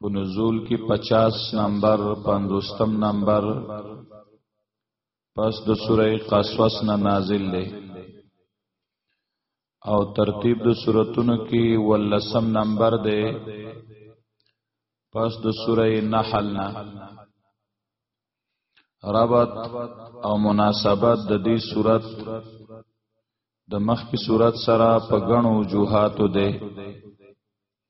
په نزول کې 50 نمبر 50 نمبر پس د سوره قصص نه نازل دی او ترتیب د سوراتونو کې ولسم نمبر دی پس د سوره نحل نه ربط او مناسبت د دې صورت د مخکې صورت سره په غنو جوهاتو ده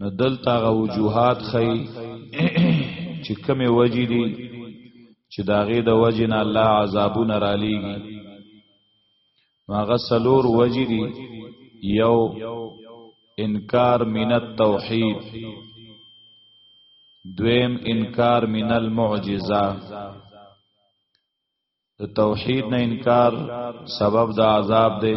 نو دلته غو وجوهات خي چې کومه وجې دي چې داغه د وجې نه الله عذابونه را لېږي هغه سلور وجې دي یو انکار من التوحید دویم انکار من المعجزه د توحید نه انکار سبب د عذاب دی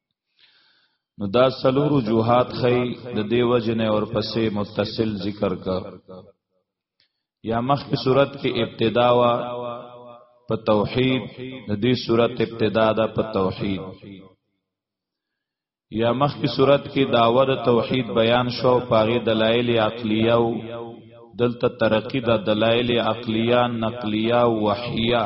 نو دا سلور جوهات خی د دیو جنې اور پسې متصل ذکر کا یا مخ کی صورت کې ابتدا وا په توحید د دې صورت ابتدا ده په توحید یا مخ کی صورت کې داور توحید بیان شو پاغه دلایل عقلیه او دلته ترقی د دلایل عقلیه نقلیه او وحیه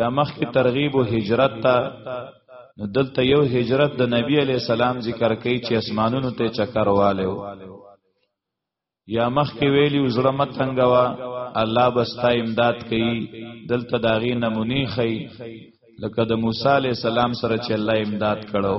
یا مخکې ترغیب او هجرت ته نو دلته یو هجرت د نبی علی سلام ذکر کوي چې اسمانونو ته چکر والو یا مخکې ویلی وزړه متنګوا الله بستا امداد کوي دلته داغي نمونی خي لکه د موسی علی سلام سره چې الله امداد کړو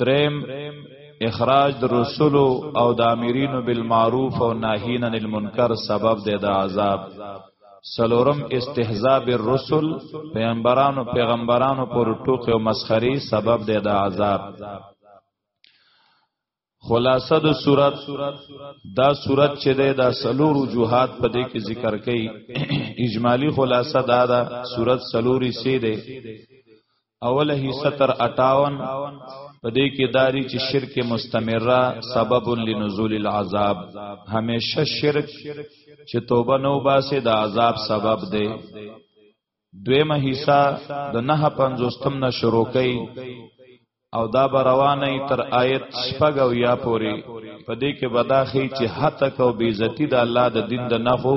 دریم اخراج د رسول او د امرین بالمعروف او ناهین عن المنکر سبب دی د عذاب سلورم استهزاء بالرسل پیغمبرانو پیغمبرانو پر ټوکې او مسخري سبب دی د عذاب خلاصه د صورت دا صورت چې ده دا سلور وجوهات په دې کې ذکر کړي اجمالی خلاصه دا دا صورت سلوري سي ده اوله حصہ تر 58 په دې کې داری چې شرک مستمره سبب لنزول العذاب همیشه شرک چې توبه نو باسه د عذاب سبب دی دویمه حصہ د نه پنځوستم نه شروع کړي او دا به روانه تر آیت شپږ او یا پوري په دې کې بداخی چې حتی کو بیزتی د الله د دین د نفو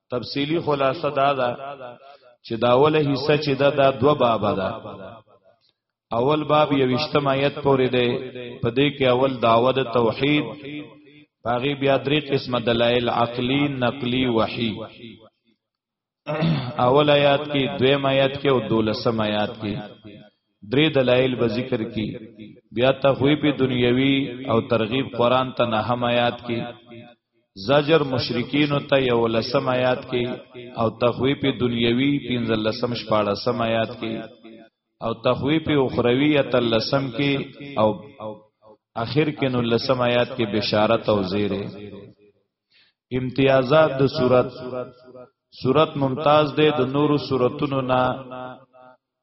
تفصیلی خلاصه دا ده چې دا اوله حصہ چې دا دا دو باب ده اول باب یوشتم آیت پورې ده په دې کې اول داوود توحید باغی بیا درې قسم دلایل عقلی نقلی وحی اول آیات کې دویم آیات کې او دولسم آیات کې درې دلایل به ذکر کی بیا تخویب دنیوی او ترغیب قران ته نه هم آیات کی زجر مشرکین ته یو لسم آیات کی او تخویب دنیوی پنځل لسم شپاړه سم آیات کی او تخویب اخروی اتل لسم کی او اخر کې نو لسم آیات کې بشارت او زیره امتیازات د صورت صورت ممتاز ده د نورو صورتونو نه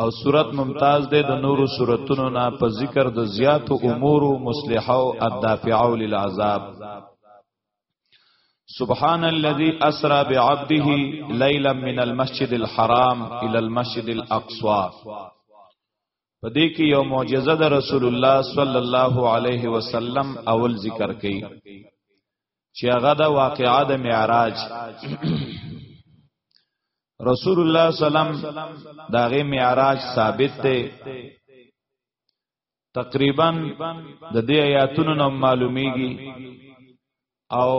او صورت ممتاز ده د نورو صورتونو نه په ذکر د زیات امور او مصلحه او الدافعه للعذاب سبحان الذي اسرا بعبده ليلا من المسجد الحرام الى المسجد الاقصى په دې کې یو معجزه د رسول الله صلی الله علیه وسلم اول ذکر کړي چې هغه د واقعا د معراج رسول الله سلام داغه معراج ثابت دی تقریبا د دې آیاتونو نو معلومیږي او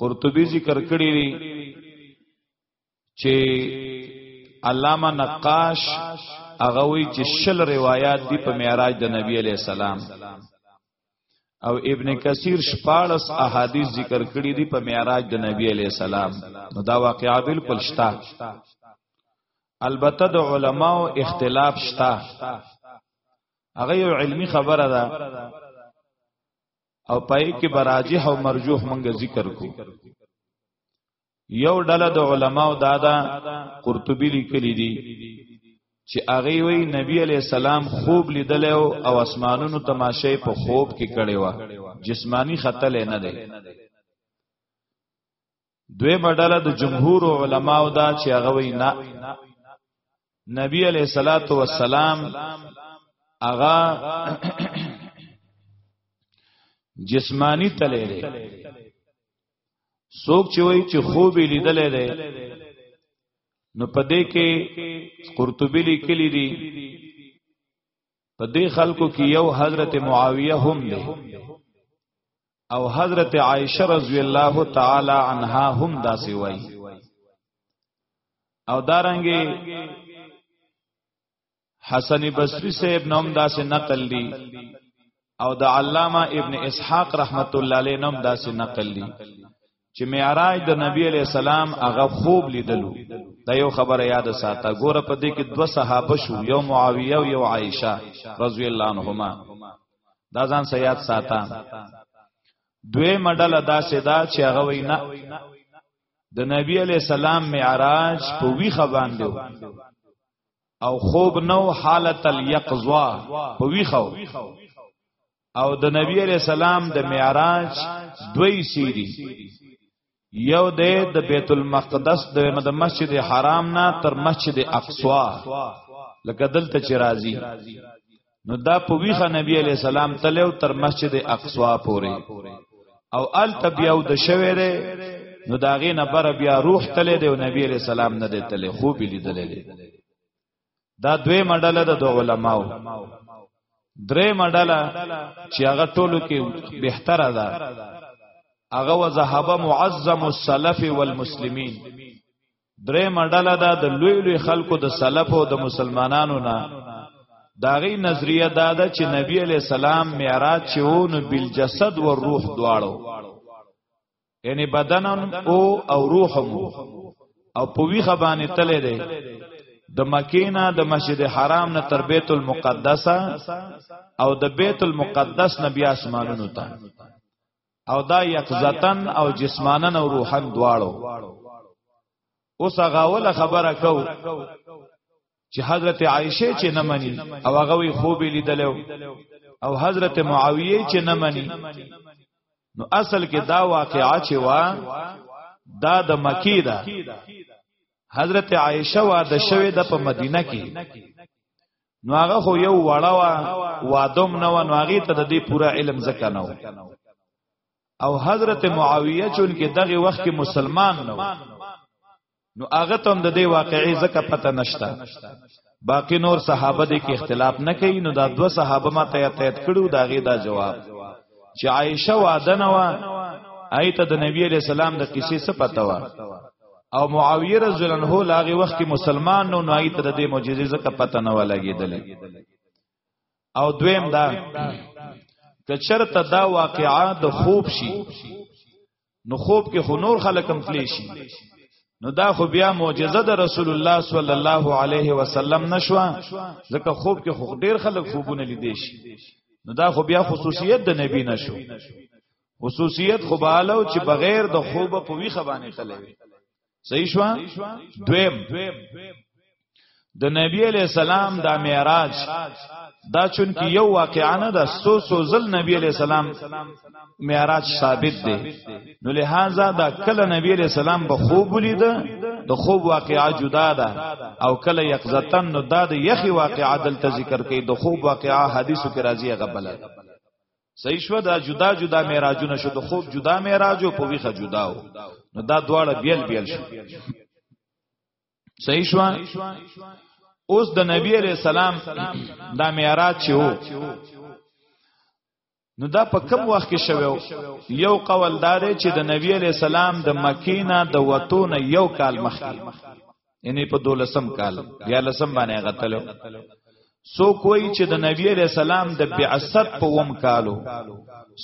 قرطبي ذکر کړی دی چې علامه نقاش هغه وی چې شل روایت دی په معراج د نبی علی السلام او ابن کثیر شپارس احادیث ذکر کړی دی په معراج د نبی علی السلام نو دا واقعا بالکل شته البته د علماو اختلاف شته هغه یو علمی خبره ده او پای کې براجح او مرجوح مونږ ذکر کو یو ډله د علماو دادا قرطبی لیکلی دی چې هغه وی نبی علی السلام خوب لیدل او اسمانونو تماشه په خوب کې کړي وا جسمانی خطل نه دی دوی مډاله د جمهور علماو دا چې هغه وی نه نبی علی صلاتو والسلام اغا جسمانی تللی څوک چې وایي چې خوب لیدلې ده نو پدې کې قرطبي لیکلي دي پدې خلکو کې یو حضرت معاویه هم دی او حضرت عائشه رضی الله تعالی عنها هم داسې وایي او دارنګي حسن بصری صاحب نوم داسې نقل دی او د علامه ابن اسحاق رحمت الله علیه نوم داسې نقل دی چې معراج د نبی علی السلام هغه خوب لیدلو دا یو خبره یاد ساته ګوره په دې کې دوه صحابه شو یو معاویه او یو عائشه رضی الله عنهما دا ځان سیاد ساته دوی مډل ادا سدا چې هغه وینا د نبی علی السلام معراج په وی خبان دی او خوب نو حالت الیقظه په ویخو او د نبی علی سلام د معراج دوی سیری یو د د بیت المقدس د مد مسجد حرام نه تر مسجد اقصا لکه دلته چې راځي نو دا په ویخه نبی علی سلام تلو تر مسجد اقصا پورې او ال تبیاو د شوی دی نو داغه نه بر بیا روح تلې دی او نبی علی سلام نه دی تلې خو به لیدلې دی دا دوی مډاله د علماو درې مډاله چې هغه ټولو کې بهتره ده هغه وذهب معظم السلف والمسلمین درې مډاله دا د لوی لوی خلکو د سلف او د مسلمانانو نه داغي نظریه دا ده چې نبی علی سلام معراج چې و نو بل جسد و روح دواړو یعنی بدن او او روح مو او په ویخه باندې تلې دی د مکینا د مسجد حرام نه تر بیت المقدسه او د بیت المقدس نه بیا اسمانونو ته او دا یقظتن او جسمانن او روحن دواړو اوس هغه ولا خبره کو چې حضرت عائشه چې نه مني او هغه وی خوب لیدلو او حضرت معاویه چې نه مني نو اصل کې دا واقعا چې وا دا د مکی ده حضرت عائشه واده شوه د په مدینه کې نو هغه خو یو وړه وا وادم نه و نو هغه ته د دې پوره علم زکه نه او حضرت معاویه چون کې دغه وخت کې مسلمان نه نو هغه تم د دې واقعي زکه پته نشته باقی نور صحابه دې کې اختلاف نه کوي نو دا دوه صحابه ما ته تایید کړو دا غي دا جواب چې عائشه وادنه وا ایت د نبی علی السلام د قصې څه پته وا او معاویه رضی الله عنه لاغه وخت کې مسلمان نو نه ایت د دې معجزې زکه پته نه ولګیدل او دویم دا کچرته دا واقعا د خوب شي نو خوب کې خو نور خلک هم تلی شي نو دا خو بیا معجزه د رسول الله صلی الله علیه وسلم نشوه ځکه خوب کې خو ډیر خلک خوبونه لیدې شي نو دا خو بیا خصوصیت د نبی نشو خصوصیت خو بالو چې بغیر د خوب په ویخه باندې تللی وي صحیح شو دویم د نبی علی السلام دا معراج دا چون کې یو واقعا نه د سو سو زل نبی علی السلام معراج ثابت دی نو لہذا دا کله نبی علی السلام به خوب ولید د خوب واقعا جدا ده او کله یقظتن نو دا د یخي واقعا دلته ذکر کوي د خوب واقعا حدیثو کې راځي غبل صحیح شو دا جدا جدا معراجونه شو د خوب جدا معراج او په ویخه جدا و نو دا دواړه بیل بیل شو صحیح شو اوس د نبی علی سلام دا معراج چې وو نو دا په کم وخت کې شوو یو قول دار چې د نبی علی سلام د مکینه د وتو نه یو کال مخکې یعنی په دولسم کال یا لسم باندې غتلو سو کوئی چې د نبی علیہ السلام د بعثت په وم کالو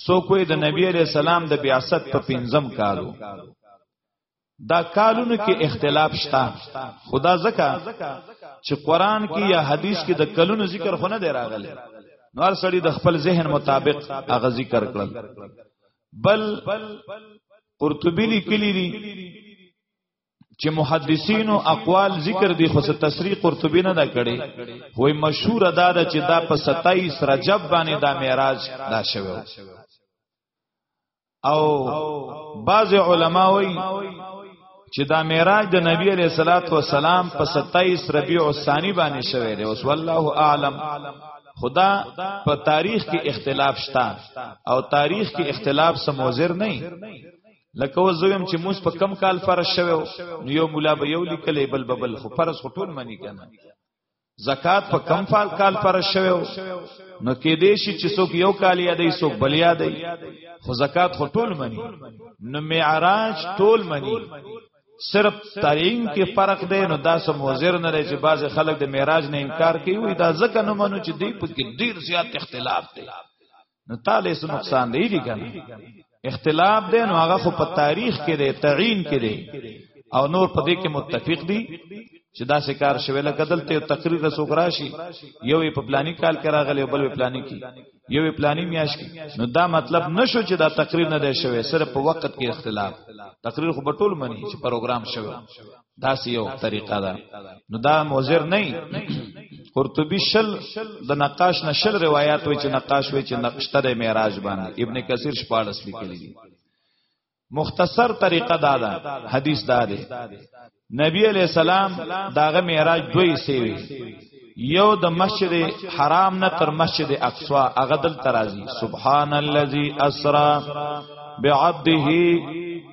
سو کوئی د نبی علیہ السلام د بعثت په پنځم کالو دا کالونو کې اختلاف شته خدا زکه چې قران کې یا حدیث کې د کلونو ذکر خو نه دی راغلی نور سړی د خپل ذهن مطابق هغه ذکر کړل بل قرطبی لیکلی دی چې محدثینو اقوال ذکر دي خو څه تسریح قرطبی نه دا کړي وای مشهور دا ده چې دا په 27 رجب باندې دا معراج دا شوه او بعض علما وای چې دا معراج د نبی علیہ الصلات والسلام په 27 ربیع الثانی باندې شوه دی اوس والله اعلم خدا په تاریخ کې اختلاف شته او تاریخ کې اختلاف سموزر نه لکه و زویم چې موږ په کم کال فرض شوو نو یو مولا به یو لیکلې بل ببل خو فرض خو ټول منی کنه زکات په کم فال کال فرض شوو نو کې دې شي چې څوک یو کال یادې څوک بل یادې خو زکات خو ټول منی نو معراج ټول منی صرف ترین کې فرق دی نو دا سم وزیر نه لري چې بعض خلک د معراج نه انکار کوي دا ځکه نه منو چې دی په کې ډیر زیات اختلاف دی نو تاله سو نقصان دی دی کنه اختلاف دی نو هغه خو په تاریخ کې دی تعین کې دی او نور په دې کې متفق دي چې دا سکار شوی لکه دلته یو تقریر رسو راشي یو په پلاني کال کې راغلی بل په پلاني کې یو په پلاني میاش کې نو دا مطلب نشو چې دا تقریر نه دی شوی صرف په وخت کې اختلاف تقریر خو بټول منی چې پروګرام شوی دا سی یو طریقه ده نو دا موزر نه قرطبی شل د نقاش نشل روایت وی چې نقاش وی چې نقشتر معراج باندې ابن کثیر شپارس لیکلی دي مختصر طریقه دا ده حدیث دا ده نبی علیہ السلام داغه معراج دوی سی وی یو د مسجد حرام نه تر مسجد اقصا هغه دل ترازی سبحان الذي اسرا بعبده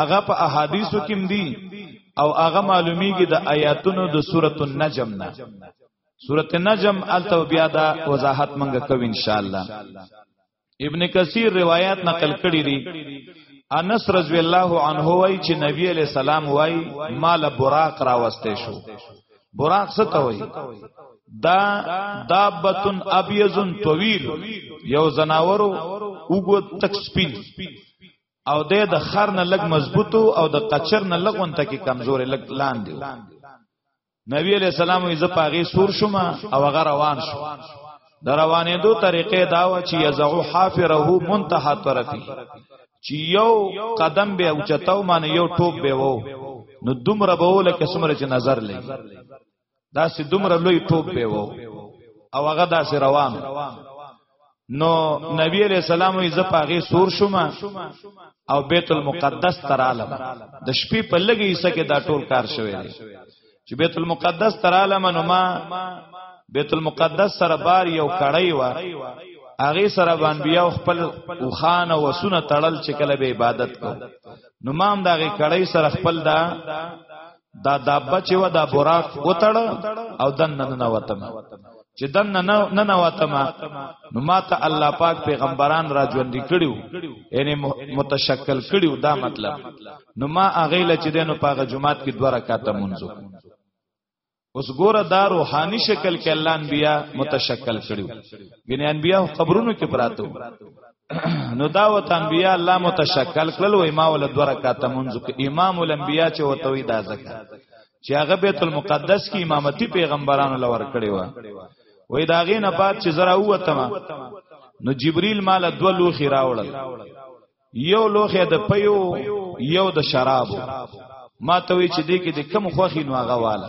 هغه په احادیثو کې دی او هغه معلومیږي د آیاتونو د سورۃ النجم نه سورۃ النجم الته بیا دا وضاحت منګه کوي ان شاء الله ابن کثیر روایت نقل کړی دی انس رضی الله عنه وای چې نبی علیہ السلام وای مال براق را وسته شو براق څه ته وای دا دابتن ابیزن طویل یو زناورو وګو تک سپین او د د خر نه لګ مضبوطو او د قچر نه لګ ونته کې کمزورې لګ لاندې نبی علیہ السلام یې ز پاغي سور شوم او هغه روان شو د روانې دو طریقې دا و چې یزعو حافره منتها طرفی چې یو قدم به اوچتاو معنی یو ټوب به وو نو دومره به ول کې سمره چې نظر لې دا سي دومره لوی ټوب به وو او هغه دا سي روان نو نبی علیہ السلام یې زپاغه سور شوم او بیت المقدس ترالم د شپې په لګي حصہ کې دا ټول کار شوی دی چې بیت المقدس ترالم نو ما بیت المقدس سره بار یو کړی و هغه سره باندې بیا خپل وخان او سونه تړل چې کله به عبادت کو نو مام دغه کړی سره خپل دا دا دابه چې و دا براق وتړ او دن نن وتم چې دن نن وتم نو ماته الله پاک پیغمبران را ژوند کړیو یعنی متشکل کړیو دا مطلب نو ما اغه ل چې دینو پاغه جمعات کې دوه رکعاته منځو اوس ګوره دا روحاني شکل کې الله انبیا متشکل کړیو ګنې انبیا قبرونو کې پراته نو دا و تنبیا الله متشکل کړل و امام ول دوه رکعات منځ کې امام الانبیا چې وته وی دا زکه چې هغه بیت المقدس کې امامتی پیغمبرانو لور کړی و وې دا غې نه پات چې زرا وته نو جبريل مال دوه لوخي راوړل یو لوخه د پیو یو د شرابو ما ته وی چې دې کې د کم خوخي نو هغه واله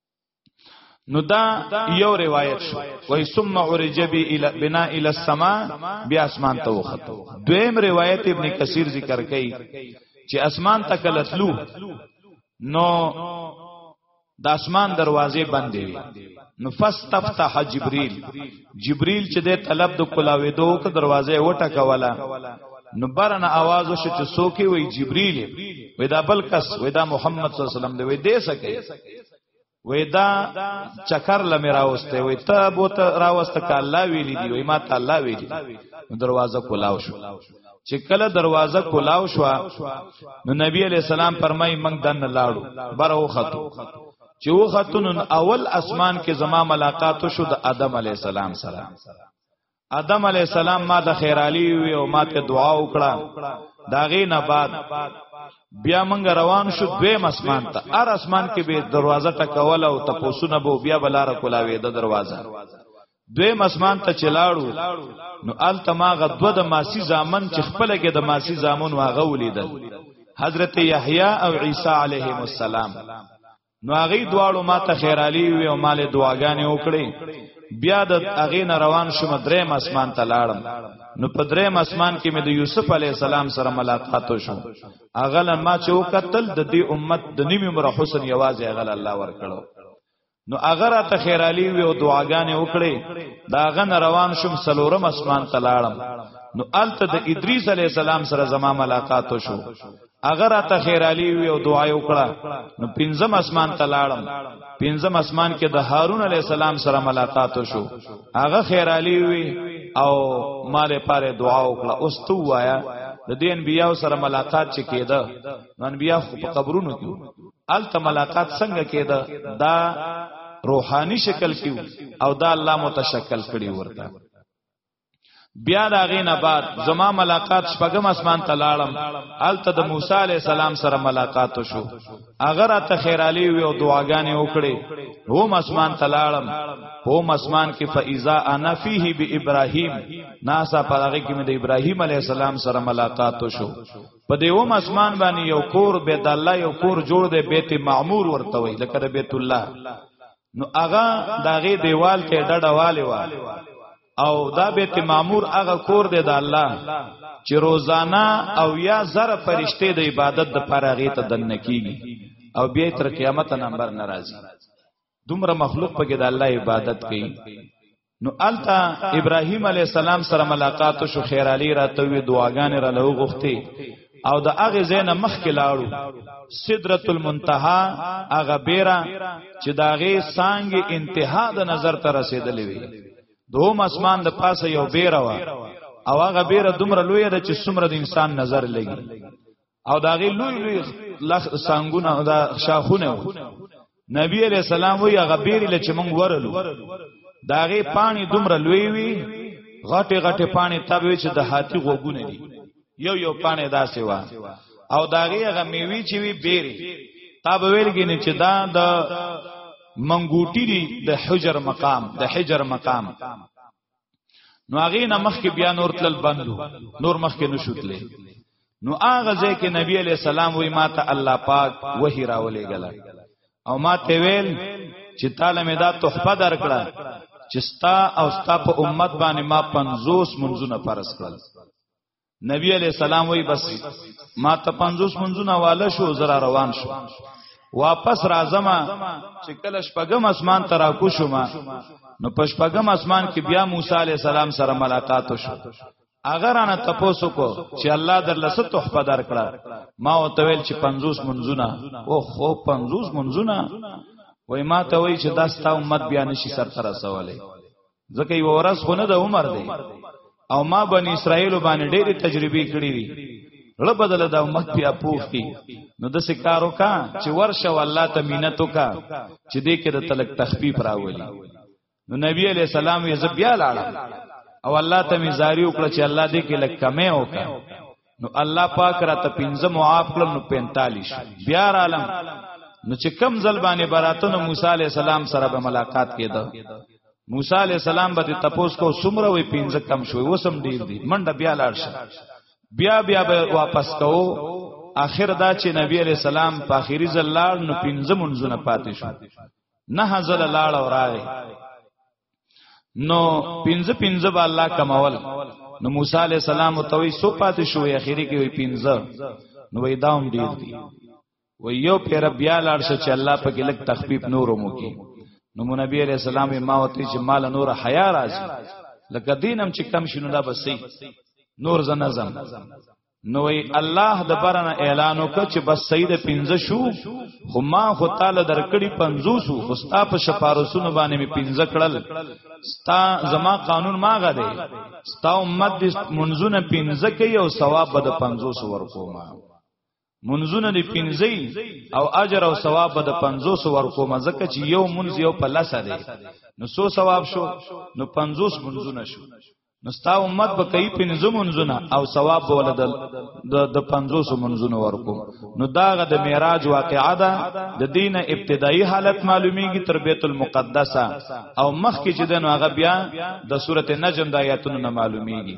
نو دا یو روایت شو وای ثم عرج بی الى بنا الى السما بیا اسمان ته وخت دویم روایت ابن کثیر ذکر کړي چې اسمان ته کله تلو نو د اسمان دروازې بندې وي نو فاستفتح جبريل جبريل چې د طلب د کلاوې دوه ک دروازې وټه کوله نو برنه आवाज وشو چې سوکي وي جبريل وي دا بل کس وي دا محمد صلی الله علیه وسلم دی وي دې سکه وې دا چکر لمه راوسته وې ته بوت راوسته ک الله ویلی دی وې ما ته الله ویلی دروازه کولاو شو چې کله دروازه کولاو شو نو نبی علی السلام فرمای منګ دن لاړو برو خطو چې و خاتون اول اسمان کې زما ملاقات شو د ادم علی السلام سره ادم علی السلام ما ته خیرالی وی او ما ته دعا وکړه داغه نه بعد بیا موږ روان شو دویم اسمان ته هر اسمان کې به دروازه ټکول او تپوسونه بو بیا بلاره کولاوي د دروازه دویم اسمان ته چلاړو نو ال تماغه دو د ماسی زامن چې خپل کې د ماسی زامن واغه ولیدل حضرت یحیی او عیسی علیهم السلام نو هغه دواړو ما ته خیرالی وی او مال دعاګانې وکړې بیا د هغه نه روان شوم دریم اسمان ته لاړم نو په دریم اسمان کې مې د یوسف علی السلام سره ملاقات وشو اغل ما چې وکتل د دې امت د نیمه عمر حسن یوازې اغل الله ورکړو نو اگر ته خیرالی وی او دعاګانې وکړې دا غن روان شوم سلورم اسمان ته لاړم نو الته د ادریس علی السلام سره زما ملاقات وشو هغه را ته خیرالی وی او دعا یې وکړه نو پنځم اسمان ته لاړم پنځم اسمان کې د هارون علی السلام سره ملاقات شو هغه خیرالی وی او مال پاره دعا وکړه اوس تو وایا د دې انبیانو سره ملاقات چې کېده نو انبیا خو په قبرونو کې الته ملاقات څنګه کېده دا روحانی شکل کې او دا الله متشکل کړي ورته بیا دا غې نه بعد زما ملاقات شپږم اسمان ته لاړم الته د موسی علی السلام سره ملاقات شو اگر ته خیرالی وی او دعاګانې وکړې هم اسمان ته لاړم هم اسمان کې فاذا انا فيه بابراهيم ناسا پرغه کې مې د ابراهيم عليه السلام سره ملاقات شو په دې هم اسمان باندې یو کور بیت الله یو کور جوړ دی بیت معمور ورته وي لکه بیت الله نو هغه داغه دیوال کې ډډه والي و او دا بیت معمور هغه کور دی د الله چې روزانه او یا زر فرشته د عبادت د پاره غي ته دن کیږي او بیا تر قیامت نمبر ناراضي دومره مخلوق پکې د الله عبادت کوي نو التا ابراهیم علی السلام سره ملاقات شو خیر علی راته وی دعاګانې را لو غوښتي او د هغه زینه مخ کې لاړو سدرۃ المنتها هغه بیره چې داغه سانګ انتها د نظر ته رسیدلې وي دوم اسمان د پاسه یو بیره وا او هغه بیره دومره لوی ده چې څومره د انسان نظر لګي او داغه لوی لوی لخ سانګونه او دا شاخونه نبی علیہ السلام وی هغه بیرې لچ مونږ ورلو داغه پانی دومره لوی وی غټه غټه پانی تبوی چې د هاتی غوګونه دي یو یو پانی داسې وا او داغه هغه میوي چې وی بیرې تاب ویلګی نه چې دا د منګوټی دی د حجر مقام د حجر مقام نو هغه نه مخ کې بیا نور تل بندو نور مخ کې نشوتلې نو هغه ځکه نبی علی السلام وی ماته الله پاک وਹੀ راولې غلا او ما ته ویل چې تعالی مې دا تحفه درکړه چې ستا او ستا په امت باندې ما 50 منځونه فرض کړل نبی علیہ السلام وی بس ما ته 50 منځونه واله شو زرا روان شو واپس راځم چې کله شپږم اسمان ته راکو شوم نو په شپږم اسمان کې بیا موسی علی السلام سره ملاقات وشو اگر انا تپوسو کو چې الله در لسه تحفه درکړه ما او تویل چې 50 منځونه او خو 50 منځونه وای ما ته وای چې دا ستا امت بیا نشي سر تر رسولې ځکه یو ورځ خو نه د عمر دی او ما بنی اسرائیل باندې ډېری تجربې کړې دي له بدل د امت بیا پوښتي نو د سکارو کا چې ورشه والله ته مينتو کا چې دې کې د تلک تخفیف راولي نو نبی علی السلام یې زبیا لاړه او الله ته می زاری وکړه چې الله دې کې لک کمه وکړه نو الله پاک را ته پنځه معاف کړم نو 45 بیا را علم نو چې کم ځل باندې براتونو موسی علی السلام سره به ملاقات کېده موسی علی السلام به تپوس کو سمره وي پنځه کم شوي وسم ډیر دي منډه بیا لاړ شه بیا بیا به واپس کو اخر دا چې نبی علی السلام په اخیری ځل لاړ نو پنځه منځونه پاتې شو نه ځل لاړ او راغی نو پنځه پنځه به الله کمول نو موسی علی السلام ته وی سو پاتې شو اخیری کې وی پنځه نو وی داوم ډیر دی و یو پیر بیا لاړ شو چې الله په کې لک تخفیف نور مو کې نو نبی علی السلام ما وتی چې مال نور حیا راځي لکه دینم چې کم شنو دا بسې نور زنه زم نو الله د برنه اعلان وکړ چې بس سید 15 شو خو ما خو تعالی درکړي 50 شو خو ستا په شپارسونو باندې می 15 کړل ستا زما قانون ماغه دی ستا امت د منځونه 15 کوي او ثواب به د 50 شو ورکوم منځونه دی 15 او اجر او ثواب به د 50 شو ورکوم ځکه چې یو منځ یو په لسه دی نو سو ثواب شو نو 50 منځونه شو نو ستا امت به کوي پنځه منځونه او ثواب به ولد د 500 منځونه ورکو نو داغه د معراج واقعا ده د دین ابتدایي حالت معلومیږي تر بیت المقدسه او مخکې چې د نو هغه بیا د سورته نجم د آیاتونو نه معلومیږي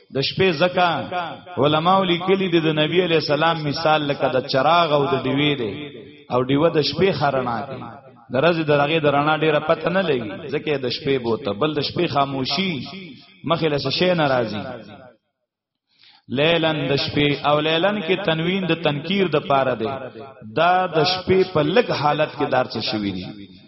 د شپې زکا علماء لیکلي دي د نبی علی سلام مثال لکه د چراغ او د دیوی دی او دیوه د شپې خرنا دی درځي درغه درنا ډیره پته نه لګي ځکه د شپې بوته بل د شپې خاموشي مخې له شې ناراضي لیلن د شپې او لیلن کې تنوین د تنکیر د پاره دی دا د شپې په لګ حالت کې دارڅ شوی دی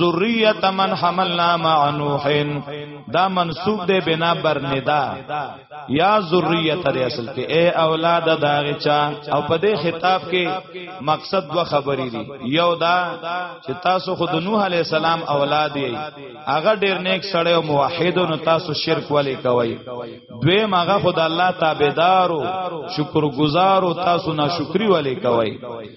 ذریه من حملنا مع نوح دا منسوب دی بنا بر ندا یا ذریه تر اصل کې اے اولاد دا غچا او په دې خطاب کې مقصد دو خبرې دي یو دا چې تاسو خود نوح علی السلام اولاد یې هغه ډیر نیک سړی او موحد نو تاسو شرک ولې کوي دوی ماغه خود الله تابعدارو شکر گزارو تاسو ناشکری ولې کوي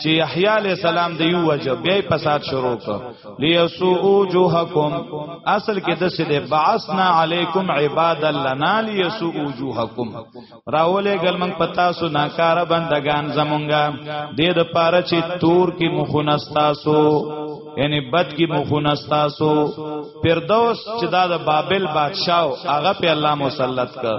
چې یحیی علی السلام د یو وجه بیا فساد شروع کړ لیسو وجوهکم اصل کې د سید بعثنا علیکم عباد لنا لیسو وجوهکم راولې ګل من پتا سو ناکار بندگان زمونږه د دې پاره چې تور کې مخونه تاسو یعنی بد کی مخونه تاسو پردوس چې دا د بابل بادشاہ هغه په الله مسلط کړ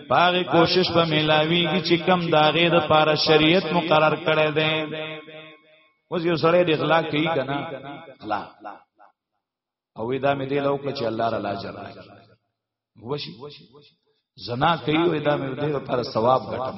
پاغه کوشش به ملاویږي چې کم داغه د پاره شریعت مقرر کړي دي اوس یو سره د اخلاق کوي کنه اخلاق او دا مې دی لو کړ چې الله را لاجر وشي زنا کوي او دا مې دی لپاره ثواب ګټم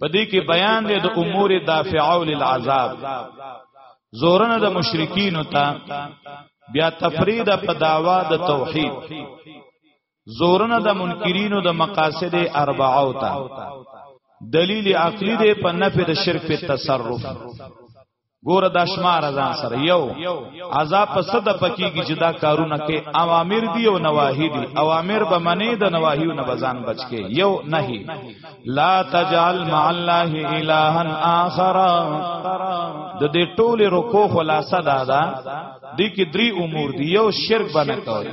په دې کې بیان دی د امور دافعه للعذاب زورنه د مشرکین ته بیا تفرید په داوا د توحید زورنه د منکرینو د مقاصد اربعه او تا دلیل عقلی دی په نفی د شرک په تصرف ګوره دا شمار ځان سره یو عذاب په صد پکېږي چې دا کارونه کې اوامر دی او نواهی دی اوامر به منی د نواهی او نبزان بچکه یو نهي لا تجعل مع الله الها اخر د دې ټوله رکو خلاصه دا ده د کې درې امور دی یو شرک باندې کوي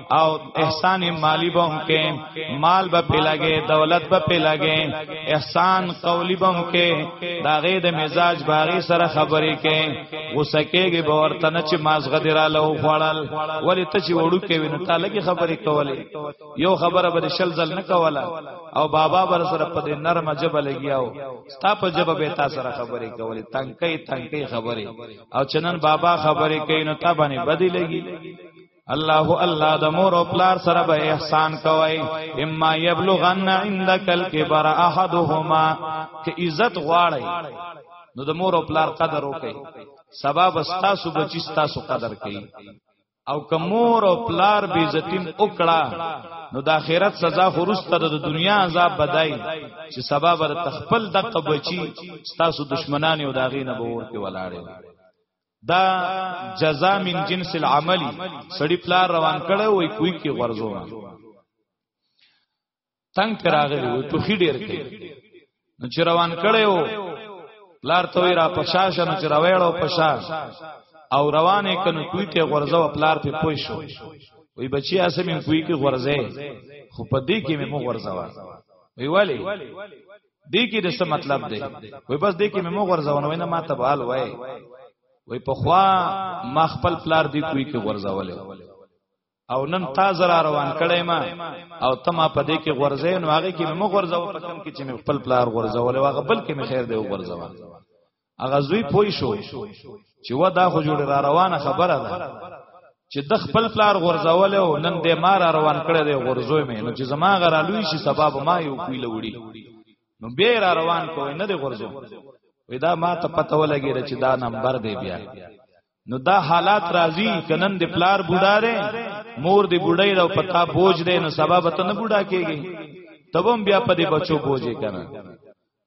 او احسان مالی به هم کې مال به پیلاګې دولت به پیلاګې احسان قولی به هم کې داغه د مزاج باغی سره خبرې کې غوسه کېږي به ورته نه چې مازغه دراله او خوړل ولی ته چې وړو کې وینې تعالی کې خبرې کولې یو خبره به شل ځل نه کوله او بابا بر سره په دې نرمه جبه لګیاو ستا په جبه به تاسو سره خبرې کولې تنکې تنکې خبرې او چنن بابا خبرې کوي نو تا باندې بدی لګي الله الله د مور او پلار سره به احسان کوي اما یبلغن عندك الكبر احدهما که عزت غواړي نو د مور او پلار قدر وکي سبب استاسو بچی استاسو قدر کوي او که مور او پلار بی عزتیم وکړه نو د آخرت سزا خورسته د دنیا عذاب بدای چې سبب د تخپل دقه بچی استاسو دشمنان او داغې نه به ورته ولاړي دا جزا من جنس العملی سړی پلار روان کړه وای کوی کې غرزو ما تنگ پر راغلی وای په خې ډیر کې نو چې روان کړه و پلار ته را پشاش نو چې راوېړو پشاش او روانې کنه کوی کې غرزو پلار په پوي شو وای بچي اسه مې کوی کې غرزه خو په دې کې مې مو غرزوا وی ولی دې کې د څه مطلب دی وای بس دې کې مې مو غرزاون وای نه ما ته بال وای وای په خوا ما خپل پلار دی کوی کې غرزاول او نن تا زرا روان کړی ما او ته ما په دې کې غرزې نو هغه کې مې مو غرزاو په کوم کې چې مې خپل پلار غرزاول هغه بل کې مې خیر دی غرزاوه هغه زوی پوي شو چې و دا خو جوړ را روانه خبره ده چې د خپل پلار غرزول او نن دې ما را روان کړی دی غرزوي مې نو چې زما غرالوي شي سبب ما یو کوی لوړي نو به را روان کوی نه دی غرزو وې دا ما ته پته ولګی چې دا نمبر دی بیا نو دا حالات راځي کنن د پلار بوډا دی مور دی بوډای دا پتا بوج دی نو سبب ته نه بوډا کیږي تبم بیا په دې بچو بوجي کنه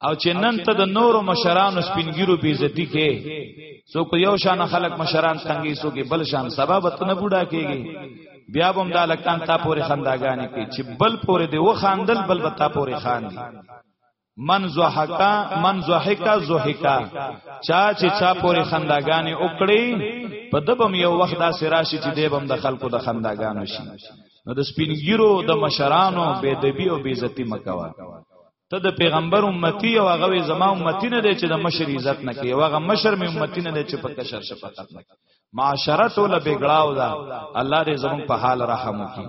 او چې نن ته د نورو مشرانو سپینګیرو بی عزتی کې سو کو یو شان خلق مشران څنګه سو کې بل شان سبب ته نه بوډا کیږي بیا بم دا لکان تا پورې خنداګانې کې چې بل پورې دی و خاندل بل بتا پورې خان دی من زحکا من زحکا زحکا چا چې چا پورې خنداګانې وکړي په دبم یو وخت دا سراشي چې دیبم د خلکو د خنداګانو شي نو د سپینګیرو د مشرانو بے دبی او بے عزتی مکوا ته د پیغمبر امتی او هغه زما امتی نه دی چې د مشر عزت نه کوي هغه مشر می امتی نه دی چې په کشر شفقت نه کوي معاشرت ول بګړاو دا الله دې زمون په حال رحم وکړي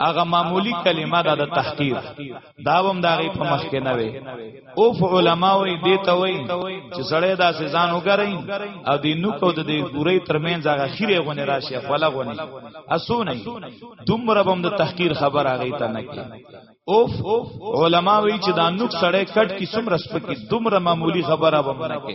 هغه معمولی کلمه ده د تحقیر دا هم دا غي په مخ کې نه وي او علماء وي دي ته وي چې سړی دا سزان وګرئ او د نو کو د دې ګوري ترمنځ هغه خیره غونې راشي خپل غونې اسو نه دومره بم د تحقیر خبر هغه ته نه کې اوف علماء وی چې دا نوک سړی کټ کی سم رسپکی دومره معمولی خبره بم نه کې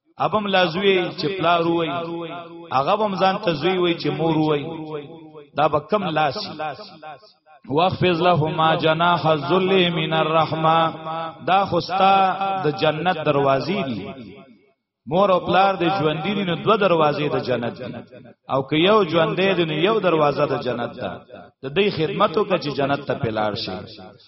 ابم لازوی چې پلار وای هغه بم ځان تزوی وای چې مور وای دا به کم لاس واخفض لهما جناح الذل من الرحمه دا خوستا د جنت دروازې دي مور او پلار د ژوندې دي نو دوه دروازې د جنت دي او که یو ژوندې دي نو یو دروازه د جنت ده د دې خدمتو کې چې جنت ته پلار شي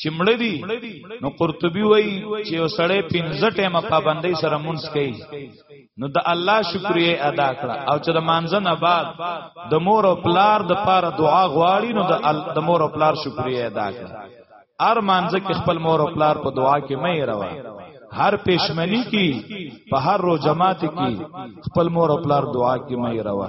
چې مړ دي نو قرطبي وایي چې وسړې 15 ټیمه پابندۍ سره مونږ کوي نو د الله شکرې ادا کړه او چې د مانځن بعد د مور او پلار د پاره دعا غواړي نو د مور او پلار شکرې ادا کړه ار مانځ کې خپل مور او پلار په دعا کې مې روا هر پښمنی کی په هر رو جماعت کی خپل مور او پلار دعا کې مې روا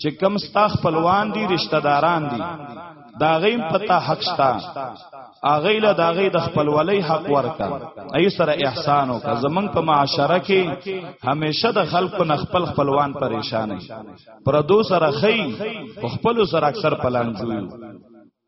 چې کم ستا خپلوان دي رشتہ داران دي دا غیم پتا حق شتا اغه له دا غي د خپلولۍ حق ورکا ای سره احسان وکا زمنګ په معاشره کې همیشه د خلکو نه خپل خپلوان پریشان پر دو سره خی خپل سره اکثر پلان جوړ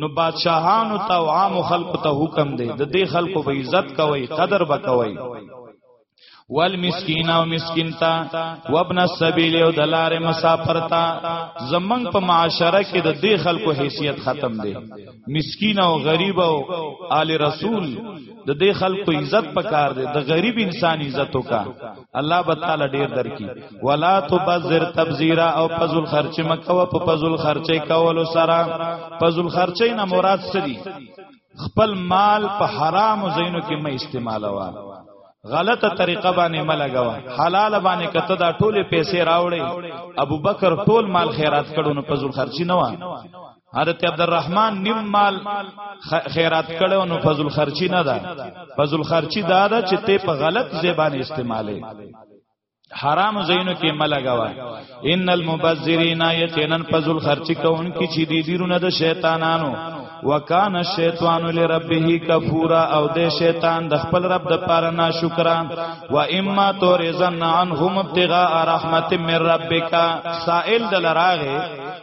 نو بادشاہانو ته او عام خلکو ته حکم دی د دې خلکو به عزت کوي قدر به کوي والمسکین او مسکین تا وابن السبیل او دلار مسافر تا زمنګ په معاشره کې د دې خلکو حیثیت ختم دی مسکین او غریب او آل رسول د دې خلکو عزت پکار دی د غریب انسان عزت وکا الله بتعالى ډیر درکې ولا تبذر تبذیرا او فضل خرچ مکو په فضل خرچې کولو سره فضل خرچې نه مراد سری خپل مال په حرام زینو کې مې استعمالوا غلطه طریقه باندې ملګوا حلال باندې کته دا ټوله پیسې راوړې ابوبکر ټول مال خیرات کړو نو فضل خرچې نه و حضرت عبدالرحمن نیم مال خیرات کړو نو فضل خرچی نه ده فضل خرچی دا ده چې ته په غلط زبان استعماله حرام زینو کې ملګوا ان المبذرین یقینا فضل خرچ کون کی چې دی دیرونه د شیطانانو وکانه شیطان لربه کفورا او د شیطان د خپل رب د پاره ناشکرا و اما تورزن عنهم ابتغاء رحمت من ربک سائل دلراغه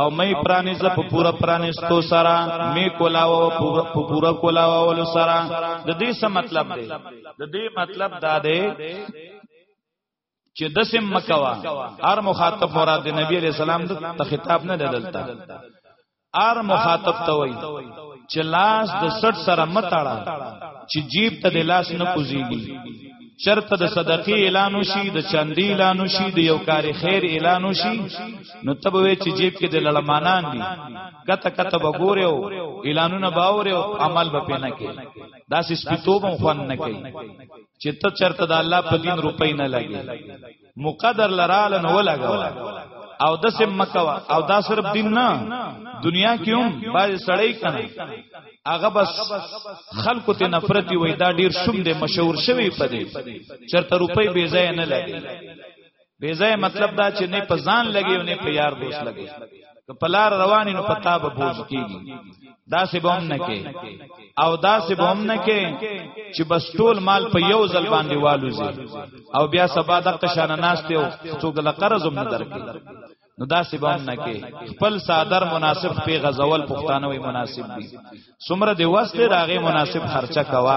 او مې پرانیز په پورا پرانیستو سره مې کولاو په پورا کولاو ول سره د دې څه مطلب دی د دې مطلب دا دی چې د سم مکوا هر مخاطب مراد دی نبی علیہ السلام ته خطاب نه دلته هر مخاطب ته وای چې لاس د سټ سره متاړه چې جیب ته د لاس نه کوزيږي چرته د صدقې اعلان وشي د چاندي اعلان وشي د یو کار خیر اعلان وشي نو تب وی چې جیب کې د لړمانان دي کته کته وګوره او اعلانونه باوره او عمل به پینه کې دا سپیتوبم خوان نه کوي چې ته چرته د الله په دین روپۍ نه لګي مقدر لراله نو لګوا او د سم مکوا او دا صرف دین نه دنیا کې هم باز سړی کنه هغه بس خلکو ته نفرت وي دا ډیر شوم دی مشهور شوی په دې چرته روپۍ بې ځای نه لګي بې ځای مطلب دا چې نه په ځان لګي او نه په یار دوست لګي که پلار رواني نو پتا به بوج کیږي دا سه بوم نه کې او دا سه بوم نه کې چې بس ټول مال په یو ځل باندې والوزي او بیا سبا د قشانه ناشته او څوګ له قرض هم نه درکې نو دا سی بام نه کې خپل صادر مناسب په غزول پښتانه وي مناسب دي سمره دی واسطه راغه مناسب خرچه کوا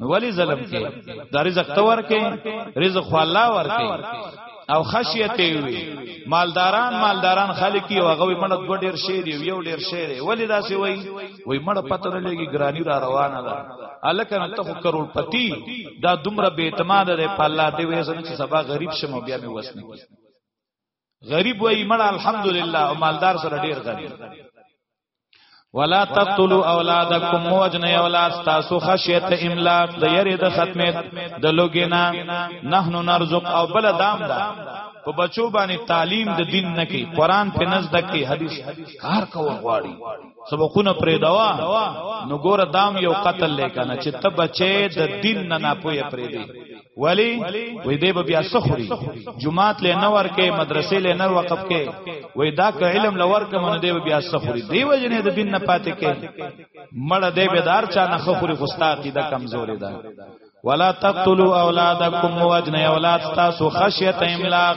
نو ولی ظلم کې دا رزق ته ورکې رزق خو الله ورکې او خشیت وی مالداران مالداران خلک یو هغه مړه دوه ډیر شی دی یو ډیر شی دی ولی دا سی وای وای مړه پته نه لګي ګرانی را روانه ده الکه نو ته کرول پتی دا دومره بے اعتماد ده په الله دی وې چې سبا غریب شمه بیا می وسنی غریب وای مړ الحمدلله او مالدار سره ډیر غنی ولا تقتلوا اولادکم موجن اولاد تاسو خشیت املاک د یری د ختمه د لوګینا نحنو نرزق او بل دام دا په بچو باندې تعلیم د دین نه کی قران په نزد کی حدیث کار کول غواړي سبقونه پرې دوا نو ګور دام یو قتل لیکنه چې ته بچې د دین نه نه پوهه پرې دی ولی وې دې به بیا سخوري جمعات له نور کې مدرسې له نور وقف کې وې دا که علم لور کې مونږ دې به بیا سخوري دی وجنې د دین نه پاتې کې مړ دې به دار چا نه خوري خوستا کی دا کمزوري ده ولا تقتلوا اولادکم وجن اولاد تاسو خشیت املاق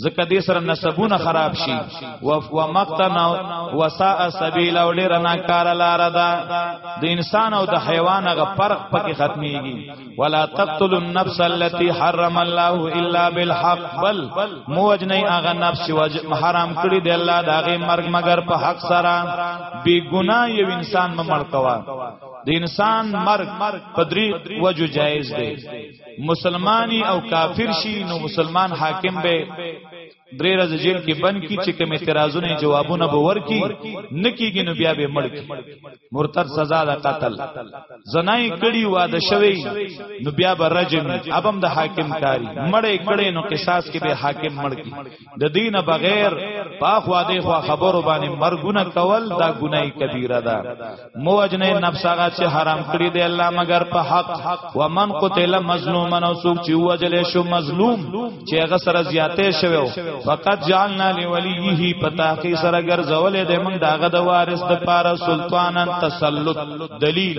ځکه دې سره نسبونه خراب شي و و مقتن او وساء سبیل او ډیر نه کار لار ده د انسان او د حیوان غ فرق پکې ختميږي ولا تقتل النفس التي حرم الله الا بالحق بل موج نه هغه نفس حرام کړی دی الله دا غي مرګ مگر په حق سره بی ګناه یو انسان ممړ کوا د انسان مرګ په دری وجو جایز دی مسلمانی او کافر شي نو مسلمان حاکم به درې ورځې جیل کې بند کی چې کوم اعتراضونه جوابونه به ورکی نکیږي نو بیا به مړ کی مرتد سزا د قتل زنای کړي واده شوی نو بیا به رجم ابم د حاکم کاری مړې کړي نو قصاص کې به حاکم مړ کی د دینه بغیر پاخوا دی خو خبرو باندې مرګونه کول دا ګناي کبیره ده موجنه نفس هغه چې حرام کړی دی الله مگر په حق ومن قتل مظلوما او سوق چې وجل شو مظلوم چې هغه سره زیاتې شوو فقط جعلنا لولیه پتا کې سره ګرځولې د موږ داغه د وارث د پاره سلطانن تسلط دلیل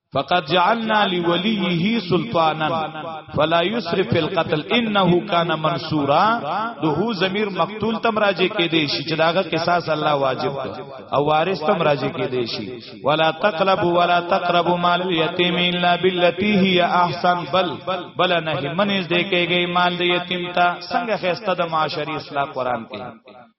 فقد جعلنا لوليه سلطانا فلا يسرف في القتل انه كان منصورا ده ضمیر مقتول تم راجه کې دی شي چې داغه قصاص الله واجب کړ او وارث تم راجه کې دی شي ولا تقرب ولا تقرب مال اليتيم الا بالتي هي احسن بل بل نه منځ دې کېږي مال دې یتیم ته څنګه خسته د معاشري اصلاح قران کې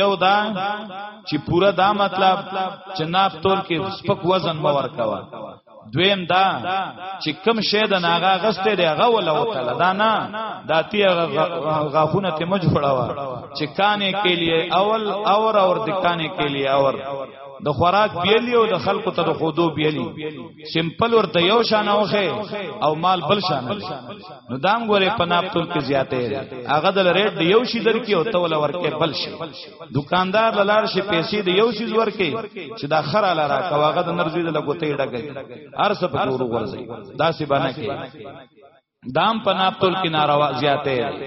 یو دا چې پورا دا مطلب چې ناف تول کې سپک وزن باور کوا دویم دا چې کم شی د ناغه غسته دی هغه ولا وتل دا نه دا تی غاخونه ته مج فړاوا چې کانه کې لیے اول اور اور د کانه کې لیے اور د خوراک بیلی او د خلکو ته د خودو بیلی سیمپل ورته یو شان اوخه او مال بل شان نو دام ګوره په ناپتول کې زیاتې دي هغه د ریټ دی یو شي درکې او تول ورکې بل شي دکاندار لار شي پیسې دی یو شي ورکې چې دا خره لاره کا هغه د نرزوی د لګوتې ډګې ارسه په ګورو ورځي داسې باندې کې دام په ناپتول کې ناروا زیاتې دي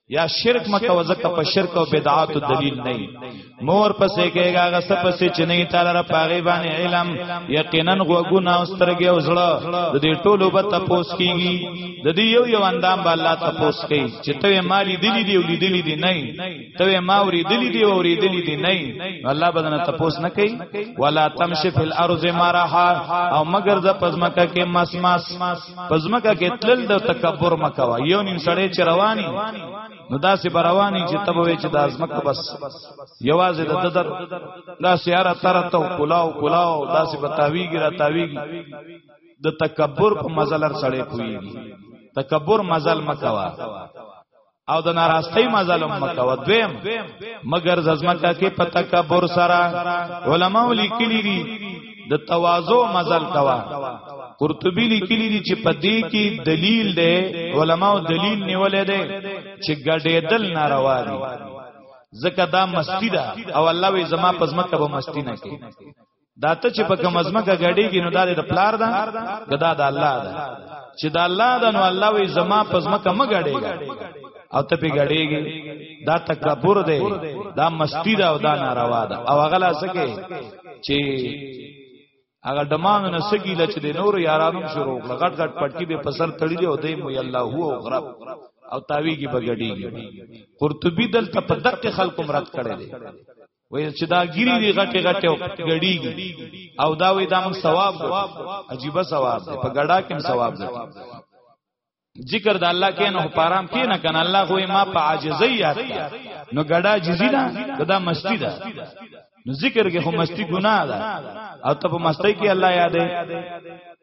یا شرک مکه وزکه په شرک او بدعات دلیل نه مور پسې کېګا غس پسې چې نه تعالی را پاغي باندې علم یقینا غوګونه او سترګې او زړه د دې ټولو به تپوس کیږي د دې یو یو اندام به الله تپوس کوي چې ته مالی دلی دی ولې دلی دی نه ته ما ورې دلی دی او ورې دلی دی نه الله بدن تپوس نه کوي ولا تمشي فی الارض مرحا او مگر ز پزمکه کې مسمس پزمکه کې تلل د تکبر مکوا یو نیم سړی چې رواني نو داسې برواني چې تبوي چې د ازمکه بس یوازې د ددر دا سیاره ترته کلاو کلاو داسې بتاویږي را تاویږي د تکبر په مزلر سړی کوي تکبر مزل مکوا او د ناراستۍ مظلوم مکه و دویم مگر ززمکه کې په تکبر سره علما لیکلي دي د تواضع مزل کوا قرطبي لیکلي دي چې په دې کې دلیل دی علما دلیل نیولې دی چې ګډېدل ناروا دي زکه دا مستی ده او الله وی زما پزمکه به مستی نه کې دا ته چې په کوم ځمکه غړېږي نو دا د پلار ده کدا د الله ده چې د الله ده نو الله وي زما په ځمکه م غړېږي او ته په غړېږي دا تکبر دی دا مستی ده او دا ناروا ده او هغه لاسکه چې هغه دمان نه سګی لچ دی نور یارانو شروع کړ غټ غټ پټکی به پسر تړي دی او دی مو الله هو او غرب او تاویږي بغړیږي قرطبي دلته په دقه خلکو مراد کړي دی وای چې دا ګری دی غټه غټه غړیږي او دا وای دا موږ ثواب ګټو عجیب ثواب دی په غړا کې ثواب ګټو ذکر د الله کې نه پارام کې نه کنه الله خو ما په عاجزی یاد نو غړا جزی نه دا مستی ده نو ذکر کې خو مستی ګناه ده او ته په مستی کې الله یادې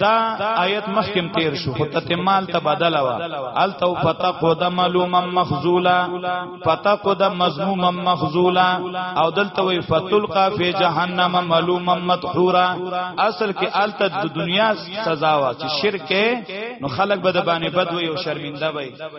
دا آیت مخکم تیر شو خو تتمال ته بدل وا ال تو پتا قد معلوم مخذولا پتا قد مذموم مخذولا او دلته وی فتلقا فی جهنم معلوم مدحورا اصل کې ال ته د دنیا سزا وا چې شرک نو خلق به د باندې بد وي او شرمنده وي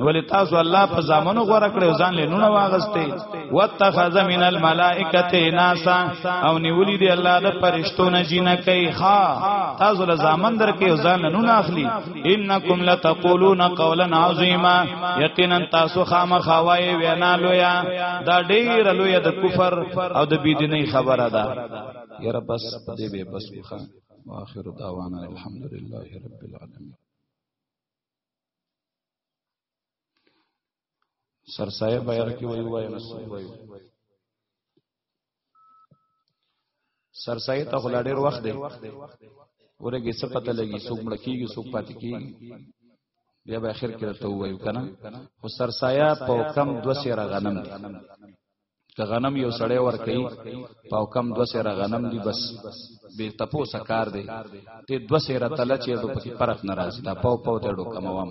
ولی تاسو الله په زامنو غوړه کړو ځان له نونه واغسته واتخذ من الملائکه ناسا او نیولی دی الله د فرشتو نه جنہ کوي ها تاسو له زامن درکې ځان له نونه اخلي انکم لتقولون قولا عظیما یقینا تاسو خامخوای وینا لویا دا ډیر لویا د کفر او د بيدینی خبره ده یاره بس دې به بس وخا واخر دعوانا الحمدلله رب العالمین سر صاحب بیر کې وای وای نو سوي وای سر صاحب ته خلا ډیر وخت دی ورګه څه پته لګي څوک مړ کیږي څوک پاتې کیږي بیا به اخر کې ته وایو کنه خو سر صاحب په کم دو سیره غنم دی که غنم یو سړی ور کوي پاو کم دو سره غنم دی بس به تپو سکار دی ته دو سره تل چې ډو پکې فرق ناراضي دا پاو پاو ته ډو کموام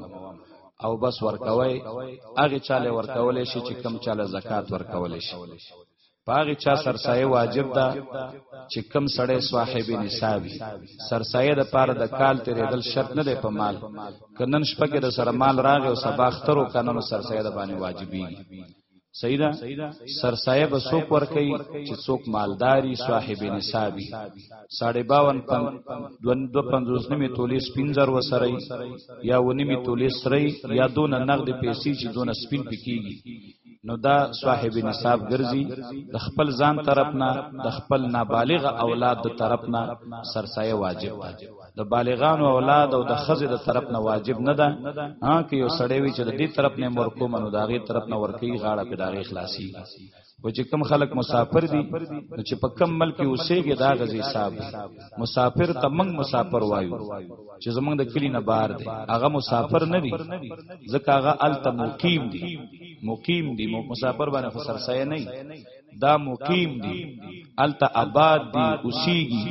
او بس ورکوي هغه چاله ورکول شي چې کم چاله زکات ورکول شي پاغي چا سرسایه واجب ده چې کم سړی صاحب نصابي سرسایه د پاره د کال تیرېدل شرط نه دی په مال کنن شپه کې د سره مال راغی او سبا اخترو کنن سرسایه د باندې واجبي صحیح ده سرسایه به څوک ورکي چې څوک مالداري صاحب نصابي 52 250 نیمه تولې سپینزر وسري یا ونیمه تولې سري یا دون نقد پیسې چې دون سپین پکېږي نو دا صاحب نصاب ګرځي د خپل ځان طرف نه د خپل نابالغ اولاد طرف نه سرسایه واجب ده د بالغانو اولاد او د خزې د طرف نه واجب نه ده ها کې یو سړی وي چې د دې طرف نه مور کوم نو داغه طرف نه ورکی غاړه په داغه خلاصي و چې کم خلک مسافر دي نو چې په کم ملک اوسېږي دا غزي صاحب مسافر ته موږ مسافر وایو چې زمونږ د کلی نه بار دي هغه مسافر نه دي ځکه هغه الته مقیم دي مقیم دي مسافر باندې خسرسای نه دا مقیم دي الته آباد دي اوسيږي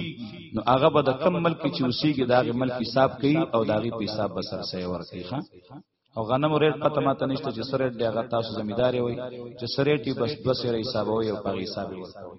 نو هغه به د کم ملک چې اوسيږي دا غي ملک حساب کوي او دا غي په حساب به سر سي ورکي ښا او غنم ریټ پته ماته نشته چې سره ریټ دی هغه تاسو زمیداری وي چې سره ریټي بس دوه سره حسابوي او په حساب ورکوي